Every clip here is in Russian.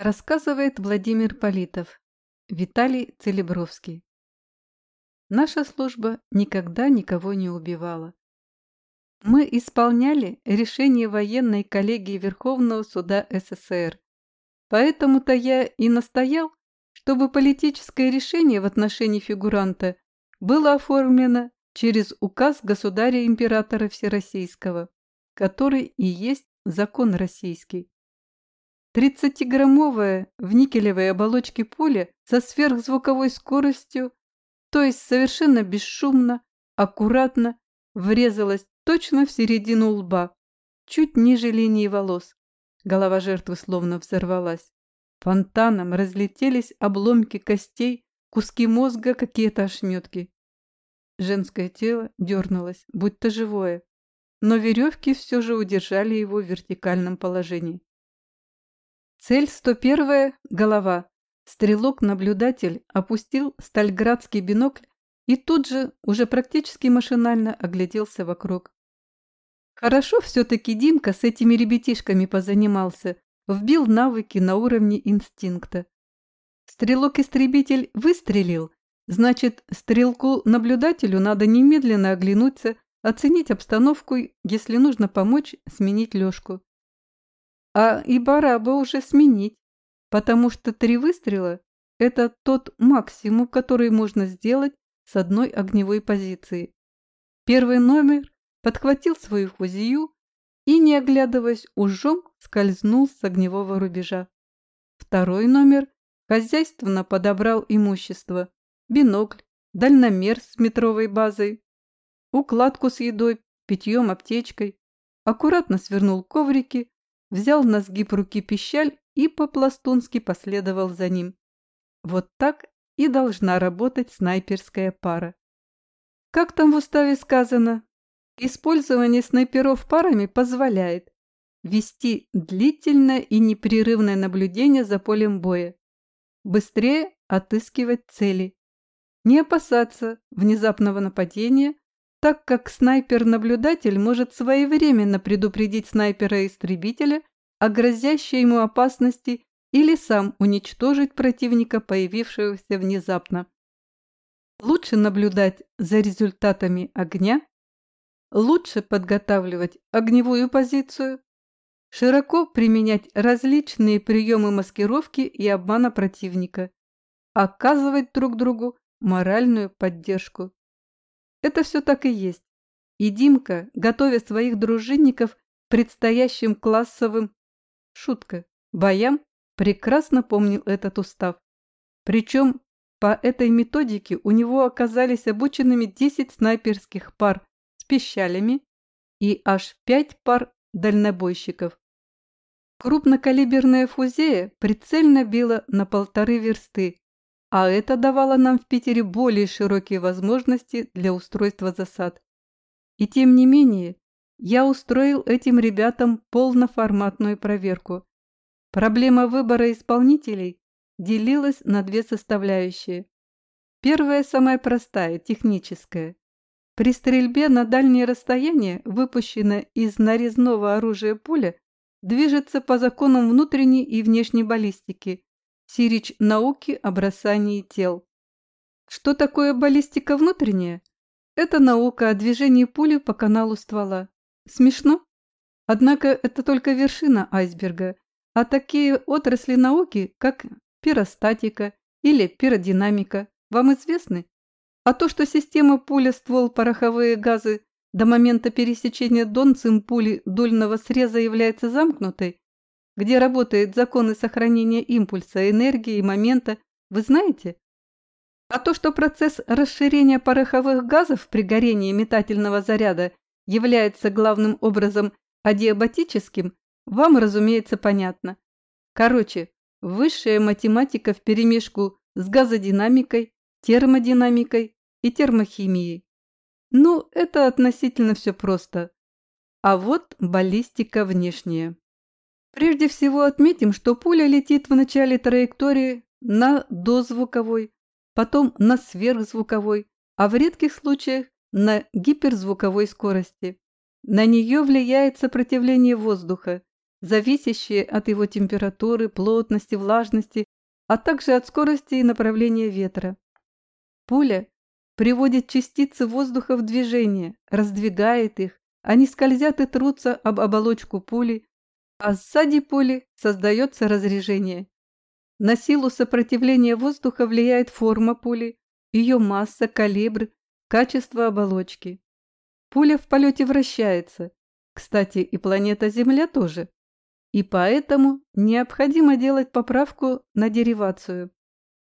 Рассказывает Владимир Политов. Виталий Целебровский. Наша служба никогда никого не убивала. Мы исполняли решение военной коллегии Верховного суда СССР. Поэтому-то я и настоял, чтобы политическое решение в отношении фигуранта было оформлено через указ государя-императора Всероссийского, который и есть закон российский. Тридцатиграммовое в никелевой оболочке пуля со сверхзвуковой скоростью, то есть совершенно бесшумно, аккуратно врезалась точно в середину лба, чуть ниже линии волос. Голова жертвы словно взорвалась. Фонтаном разлетелись обломки костей, куски мозга, какие-то ошметки. Женское тело дернулось, будто живое, но веревки все же удержали его в вертикальном положении. Цель 101 – голова. Стрелок-наблюдатель опустил стальградский бинокль и тут же, уже практически машинально, огляделся вокруг. Хорошо все-таки Димка с этими ребятишками позанимался, вбил навыки на уровне инстинкта. Стрелок-истребитель выстрелил, значит, стрелку-наблюдателю надо немедленно оглянуться, оценить обстановку, если нужно помочь сменить лёжку. А и пора бы уже сменить, потому что три выстрела – это тот максимум, который можно сделать с одной огневой позиции. Первый номер подхватил свою хузию и, не оглядываясь, ужом скользнул с огневого рубежа. Второй номер хозяйственно подобрал имущество, бинокль, дальномер с метровой базой, укладку с едой, питьем, аптечкой, аккуратно свернул коврики, взял на сгиб руки пищаль и по-пластунски последовал за ним. Вот так и должна работать снайперская пара. Как там в уставе сказано? Использование снайперов парами позволяет вести длительное и непрерывное наблюдение за полем боя, быстрее отыскивать цели, не опасаться внезапного нападения, так как снайпер-наблюдатель может своевременно предупредить снайпера-истребителя о грозящей ему опасности или сам уничтожить противника, появившегося внезапно. Лучше наблюдать за результатами огня, лучше подготавливать огневую позицию, широко применять различные приемы маскировки и обмана противника, оказывать друг другу моральную поддержку. Это все так и есть. И Димка, готовя своих дружинников предстоящим классовым, шутка, боям, прекрасно помнил этот устав. Причем по этой методике у него оказались обученными 10 снайперских пар с пищалями и аж 5 пар дальнобойщиков. Крупнокалиберная фузея прицельно била на полторы версты, а это давало нам в Питере более широкие возможности для устройства засад. И тем не менее, я устроил этим ребятам полноформатную проверку. Проблема выбора исполнителей делилась на две составляющие. Первая самая простая, техническая. При стрельбе на дальнее расстояние, выпущенная из нарезного оружия пуля, движется по законам внутренней и внешней баллистики, Сирич науки о бросании тел. Что такое баллистика внутренняя? Это наука о движении пули по каналу ствола. Смешно? Однако это только вершина айсберга, а такие отрасли науки, как пиростатика или пиродинамика, вам известны? А то, что система пуля-ствол пороховые газы до момента пересечения донцем пули дульного среза является замкнутой, где работают законы сохранения импульса, энергии и момента, вы знаете? А то, что процесс расширения пороховых газов при горении метательного заряда является главным образом адиабатическим, вам, разумеется, понятно. Короче, высшая математика вперемешку с газодинамикой, термодинамикой и термохимией. Ну, это относительно все просто. А вот баллистика внешняя. Прежде всего отметим, что пуля летит в начале траектории на дозвуковой, потом на сверхзвуковой, а в редких случаях на гиперзвуковой скорости. На нее влияет сопротивление воздуха, зависящие от его температуры, плотности, влажности, а также от скорости и направления ветра. Пуля приводит частицы воздуха в движение, раздвигает их, они скользят и трутся об оболочку пули, а сзади пули создается разрежение. На силу сопротивления воздуха влияет форма пули, ее масса, калибр, качество оболочки. Пуля в полете вращается. Кстати, и планета Земля тоже. И поэтому необходимо делать поправку на деривацию.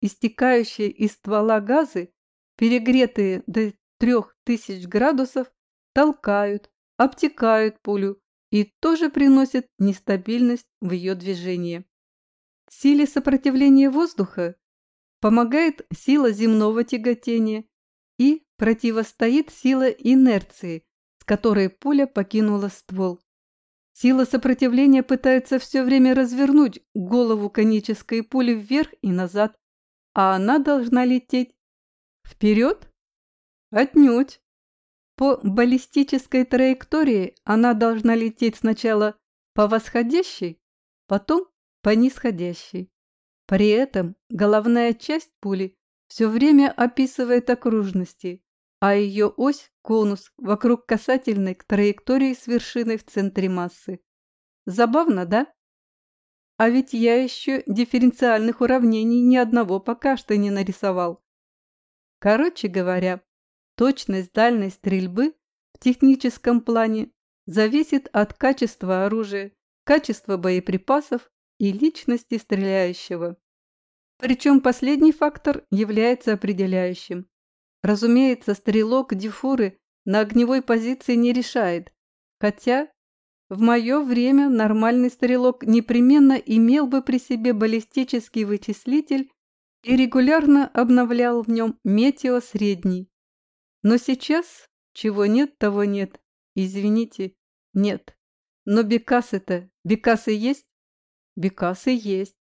Истекающие из ствола газы, перегретые до 3000 градусов, толкают, обтекают пулю и тоже приносят нестабильность в ее движении. Силе сопротивления воздуха помогает сила земного тяготения и противостоит сила инерции, с которой пуля покинула ствол. Сила сопротивления пытается все время развернуть голову конической пули вверх и назад, а она должна лететь вперед? Отнюдь. По баллистической траектории она должна лететь сначала по восходящей, потом по нисходящей. При этом головная часть пули все время описывает окружности, а ее ось – конус вокруг касательной к траектории с вершиной в центре массы. Забавно, да? А ведь я еще дифференциальных уравнений ни одного пока что не нарисовал. Короче говоря, точность дальней стрельбы в техническом плане зависит от качества оружия, качества боеприпасов и личности стреляющего. Причем последний фактор является определяющим. Разумеется, стрелок дифуры на огневой позиции не решает, хотя в мое время нормальный стрелок непременно имел бы при себе баллистический вычислитель и регулярно обновлял в нем метео средний. Но сейчас чего нет, того нет. Извините, нет. Но бекасы-то, бекасы есть? Бекасы есть.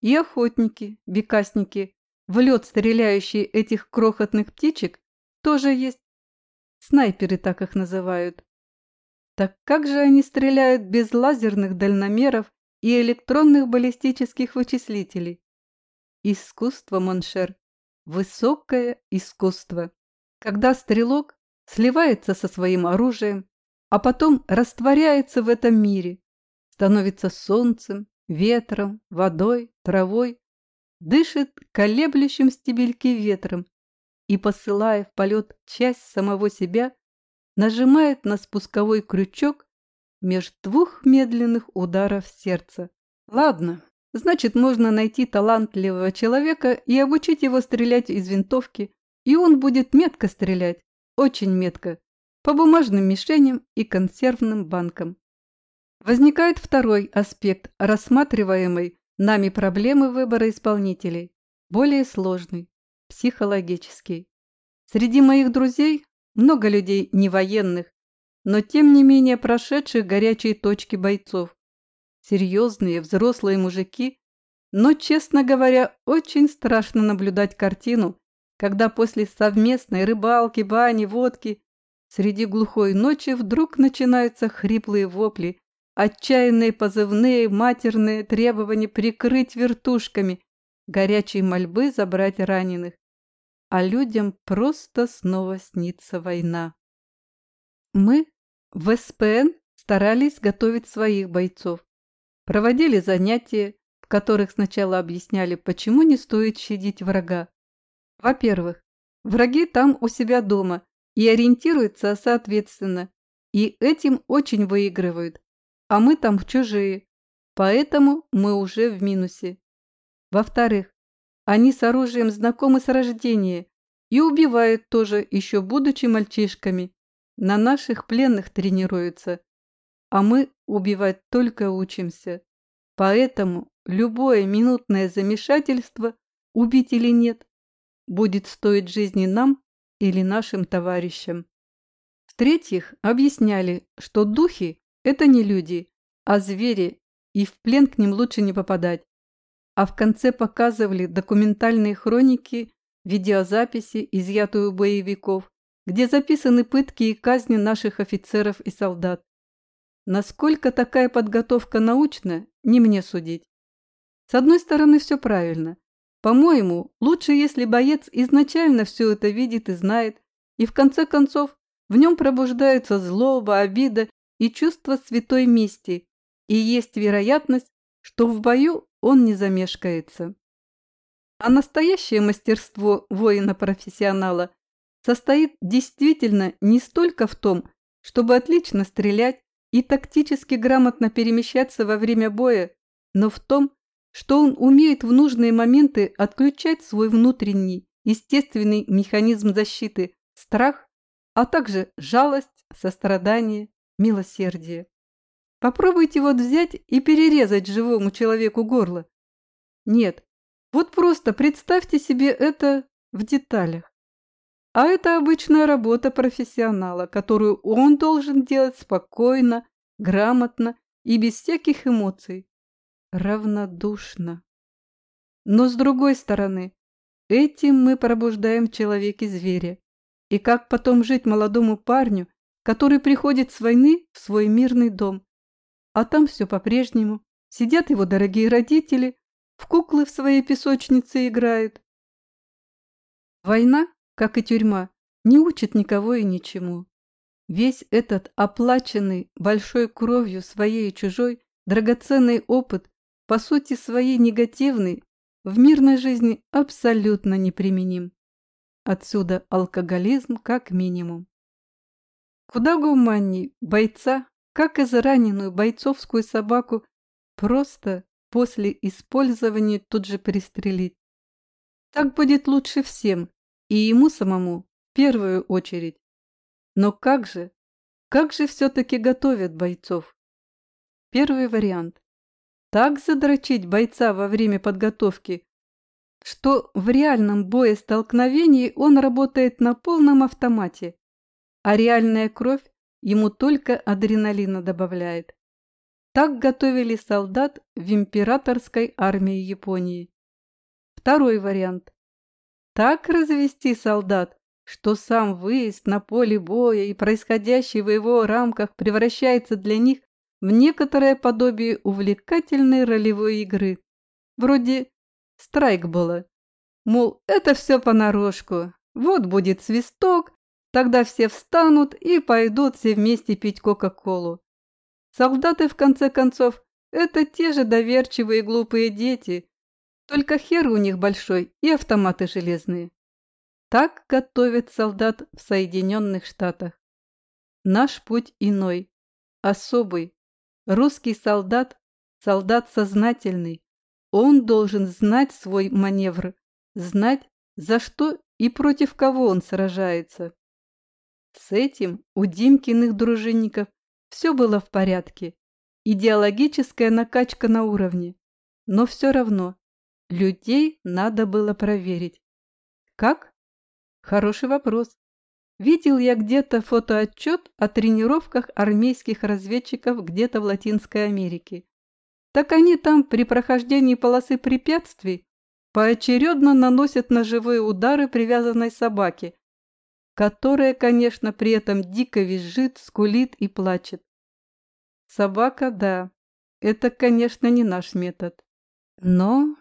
И охотники, бекасники, в лед стреляющие этих крохотных птичек, тоже есть. Снайперы так их называют. Так как же они стреляют без лазерных дальномеров и электронных баллистических вычислителей? Искусство, mon cher. Высокое искусство. Когда стрелок сливается со своим оружием, а потом растворяется в этом мире, становится солнцем, ветром, водой, травой, дышит колеблющим стебельки ветром и, посылая в полет часть самого себя, нажимает на спусковой крючок меж двух медленных ударов сердца. Ладно, значит, можно найти талантливого человека и обучить его стрелять из винтовки, и он будет метко стрелять, очень метко, по бумажным мишеням и консервным банкам. Возникает второй аспект рассматриваемой нами проблемы выбора исполнителей, более сложный, психологический. Среди моих друзей много людей не военных, но тем не менее прошедших горячие точки бойцов. Серьезные взрослые мужики, но, честно говоря, очень страшно наблюдать картину, когда после совместной рыбалки, бани, водки среди глухой ночи вдруг начинаются хриплые вопли, отчаянные позывные, матерные требования прикрыть вертушками, горячие мольбы забрать раненых. А людям просто снова снится война. Мы в СПН старались готовить своих бойцов. Проводили занятия, в которых сначала объясняли, почему не стоит щадить врага. Во-первых, враги там у себя дома и ориентируются соответственно, и этим очень выигрывают а мы там чужие, поэтому мы уже в минусе. Во-вторых, они с оружием знакомы с рождения и убивают тоже, еще будучи мальчишками. На наших пленных тренируются, а мы убивать только учимся. Поэтому любое минутное замешательство, убить или нет, будет стоить жизни нам или нашим товарищам. В-третьих, объясняли, что духи это не люди, а звери, и в плен к ним лучше не попадать. А в конце показывали документальные хроники, видеозаписи, изъятые у боевиков, где записаны пытки и казни наших офицеров и солдат. Насколько такая подготовка научна, не мне судить. С одной стороны, все правильно. По-моему, лучше, если боец изначально все это видит и знает, и в конце концов в нем пробуждаются злоба, обида и чувство святой мести, и есть вероятность, что в бою он не замешкается. А настоящее мастерство воина-профессионала состоит действительно не столько в том, чтобы отлично стрелять и тактически грамотно перемещаться во время боя, но в том, что он умеет в нужные моменты отключать свой внутренний, естественный механизм защиты, страх, а также жалость, сострадание, милосердие. Попробуйте вот взять и перерезать живому человеку горло. Нет, вот просто представьте себе это в деталях. А это обычная работа профессионала, которую он должен делать спокойно, грамотно и без всяких эмоций равнодушно. Но с другой стороны, этим мы пробуждаем в человеке зверя. И как потом жить молодому парню, который приходит с войны в свой мирный дом? А там все по-прежнему. Сидят его дорогие родители, в куклы в своей песочнице играют. Война, как и тюрьма, не учит никого и ничему. Весь этот оплаченный большой кровью своей и чужой драгоценный опыт по сути своей негативный, в мирной жизни абсолютно неприменим. Отсюда алкоголизм как минимум. Куда гуманней бойца, как израненную бойцовскую собаку, просто после использования тут же пристрелить. Так будет лучше всем, и ему самому в первую очередь. Но как же, как же все-таки готовят бойцов? Первый вариант так задрочить бойца во время подготовки, что в реальном боестолкновении он работает на полном автомате, а реальная кровь ему только адреналина добавляет. Так готовили солдат в императорской армии Японии. Второй вариант. Так развести солдат, что сам выезд на поле боя и происходящий в его рамках превращается для них в некоторое подобие увлекательной ролевой игры, вроде страйкбола. Мол, это все понарошку, вот будет свисток, тогда все встанут и пойдут все вместе пить Кока-Колу. Солдаты, в конце концов, это те же доверчивые глупые дети, только хер у них большой и автоматы железные. Так готовят солдат в Соединенных Штатах. Наш путь иной, особый, Русский солдат – солдат сознательный. Он должен знать свой маневр, знать, за что и против кого он сражается. С этим у Димкиных дружинников все было в порядке. Идеологическая накачка на уровне. Но все равно людей надо было проверить. Как? Хороший вопрос. Видел я где-то фотоотчет о тренировках армейских разведчиков где-то в Латинской Америке. Так они там при прохождении полосы препятствий поочередно наносят ножевые удары привязанной собаке, которая, конечно, при этом дико визжит, скулит и плачет. Собака, да, это, конечно, не наш метод. Но...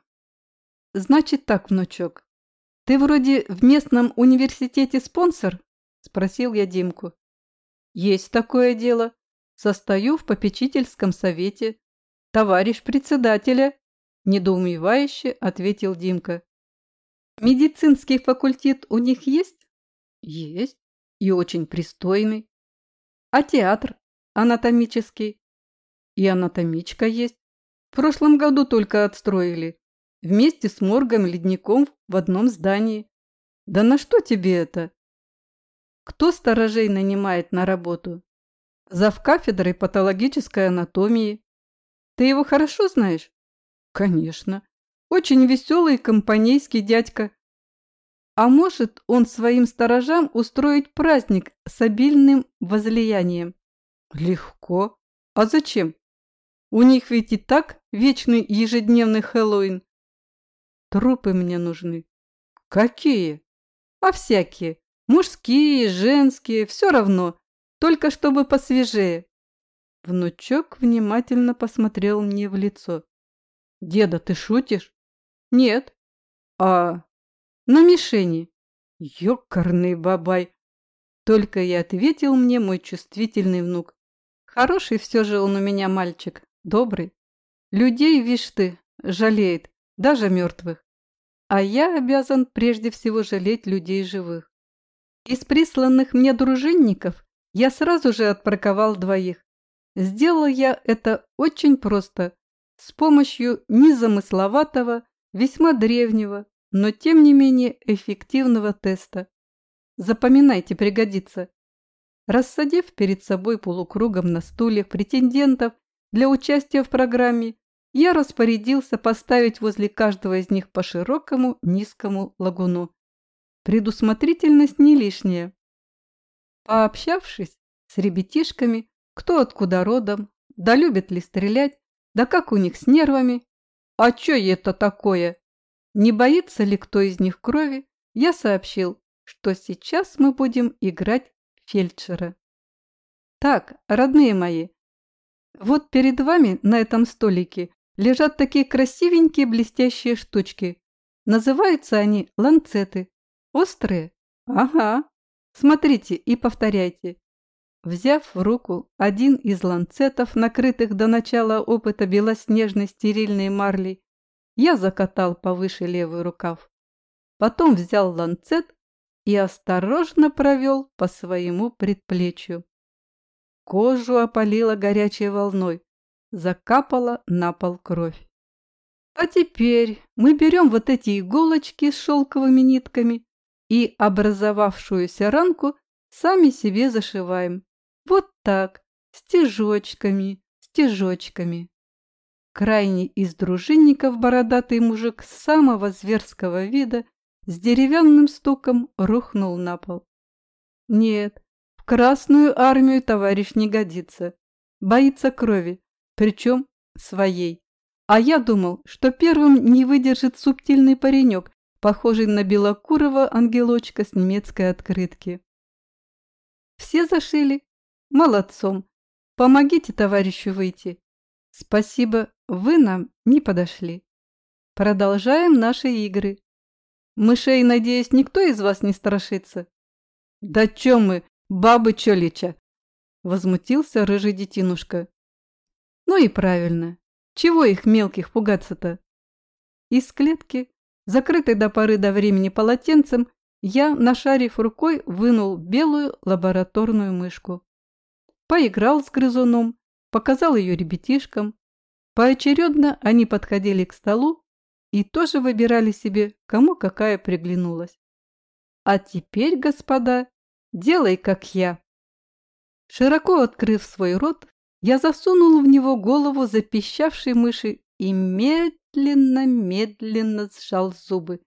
Значит так, внучок, ты вроде в местном университете спонсор? – спросил я Димку. «Есть такое дело. Состою в попечительском совете. Товарищ председателя», – недоумевающе ответил Димка. «Медицинский факультет у них есть?» «Есть. И очень пристойный. А театр? Анатомический?» «И анатомичка есть. В прошлом году только отстроили. Вместе с моргом и ледником в одном здании. Да на что тебе это? Кто сторожей нанимает на работу? Зав кафедрой патологической анатомии. Ты его хорошо знаешь? Конечно. Очень веселый компанейский дядька. А может он своим сторожам устроить праздник с обильным возлиянием? Легко. А зачем? У них ведь и так вечный ежедневный Хэллоуин. Трупы мне нужны. Какие? А всякие. Мужские, женские, все равно, только чтобы посвежее. Внучок внимательно посмотрел мне в лицо. «Деда, ты шутишь?» «Нет». «А на мишени?» «Ёкарный бабай!» Только и ответил мне мой чувствительный внук. Хороший все же он у меня мальчик, добрый. Людей, вишь ты, жалеет, даже мертвых. А я обязан прежде всего жалеть людей живых. Из присланных мне дружинников я сразу же отпарковал двоих. Сделал я это очень просто, с помощью незамысловатого, весьма древнего, но тем не менее эффективного теста. Запоминайте, пригодится. Рассадив перед собой полукругом на стульях претендентов для участия в программе, я распорядился поставить возле каждого из них по широкому низкому лагуну. Предусмотрительность не лишняя. Пообщавшись с ребятишками, кто откуда родом, да любят ли стрелять, да как у них с нервами, а чё это такое? Не боится ли кто из них крови, я сообщил, что сейчас мы будем играть фельдшера. Так, родные мои, вот перед вами на этом столике лежат такие красивенькие блестящие штучки. Называются они ланцеты. Острые? Ага. Смотрите и повторяйте. Взяв в руку один из ланцетов, накрытых до начала опыта белоснежной стерильной марлей, я закатал повыше левый рукав. Потом взял ланцет и осторожно провел по своему предплечью. Кожу опалила горячей волной, закапала на пол кровь. А теперь мы берем вот эти иголочки с шелковыми нитками и образовавшуюся ранку сами себе зашиваем. Вот так, стежочками, стежочками. Крайний из дружинников бородатый мужик самого зверского вида с деревянным стуком рухнул на пол. Нет, в Красную армию товарищ не годится. Боится крови, причем своей. А я думал, что первым не выдержит субтильный паренек, похожий на белокурого ангелочка с немецкой открытки. Все зашили? Молодцом. Помогите товарищу выйти. Спасибо, вы нам не подошли. Продолжаем наши игры. Мышей, надеюсь, никто из вас не страшится? Да чё мы, бабы чолича? Возмутился рыжий детинушка. Ну и правильно. Чего их мелких пугаться-то? Из клетки, закрытой до поры до времени полотенцем, я, нашарив рукой, вынул белую лабораторную мышку. Поиграл с грызуном, показал ее ребятишкам. Поочередно они подходили к столу и тоже выбирали себе, кому какая приглянулась. А теперь, господа, делай, как я. Широко открыв свой рот, я засунул в него голову запищавшей мыши и медленно-медленно сжал зубы.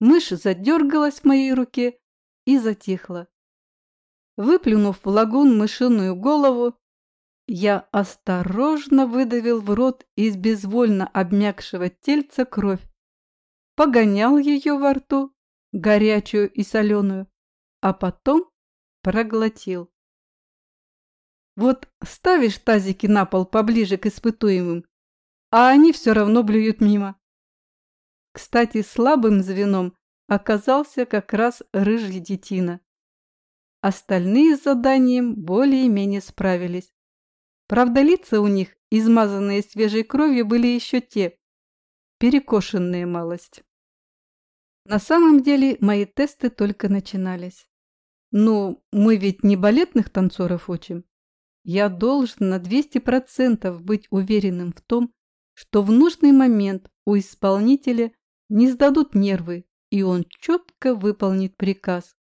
Мышь задергалась в моей руке и затихла. Выплюнув в лагун мышиную голову, я осторожно выдавил в рот из безвольно обмякшего тельца кровь, погонял ее во рту, горячую и соленую, а потом проглотил. Вот ставишь тазики на пол поближе к испытуемым, а они все равно блюют мимо. Кстати, слабым звеном оказался как раз рыжий детина. Остальные с заданием более-менее справились. Правда, лица у них, измазанные свежей кровью, были еще те, перекошенные малость. На самом деле мои тесты только начинались. Ну, мы ведь не балетных танцоров учим. Я должен на 200% быть уверенным в том, что в нужный момент у исполнителя не сдадут нервы, и он четко выполнит приказ.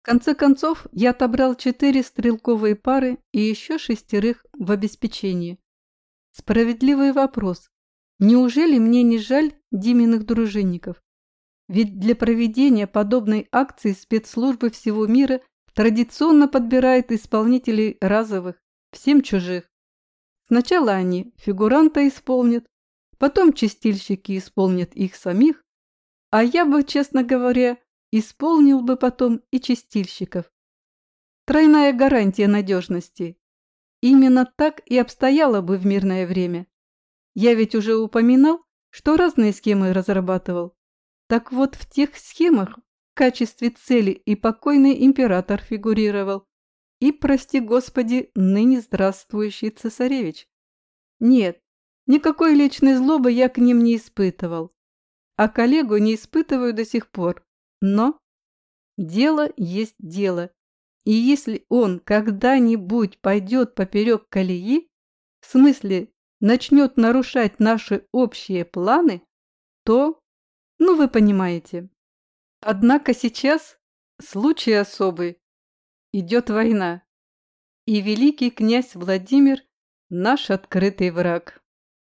В конце концов, я отобрал четыре стрелковые пары и еще шестерых в обеспечении. Справедливый вопрос. Неужели мне не жаль Диминых дружинников? Ведь для проведения подобной акции спецслужбы всего мира традиционно подбирают исполнителей разовых, всем чужих. Сначала они фигуранта исполнят, потом чистильщики исполнят их самих, а я бы, честно говоря, Исполнил бы потом и чистильщиков. Тройная гарантия надежности. именно так и обстояло бы в мирное время. Я ведь уже упоминал, что разные схемы разрабатывал. Так вот, в тех схемах в качестве цели и покойный император фигурировал, и, прости господи, ныне здравствующий цесаревич. Нет, никакой личной злобы я к ним не испытывал, а коллегу не испытываю до сих пор. Но дело есть дело, и если он когда-нибудь пойдет поперек колеи, в смысле начнет нарушать наши общие планы, то, ну вы понимаете. Однако сейчас случай особый. Идет война, и великий князь Владимир – наш открытый враг.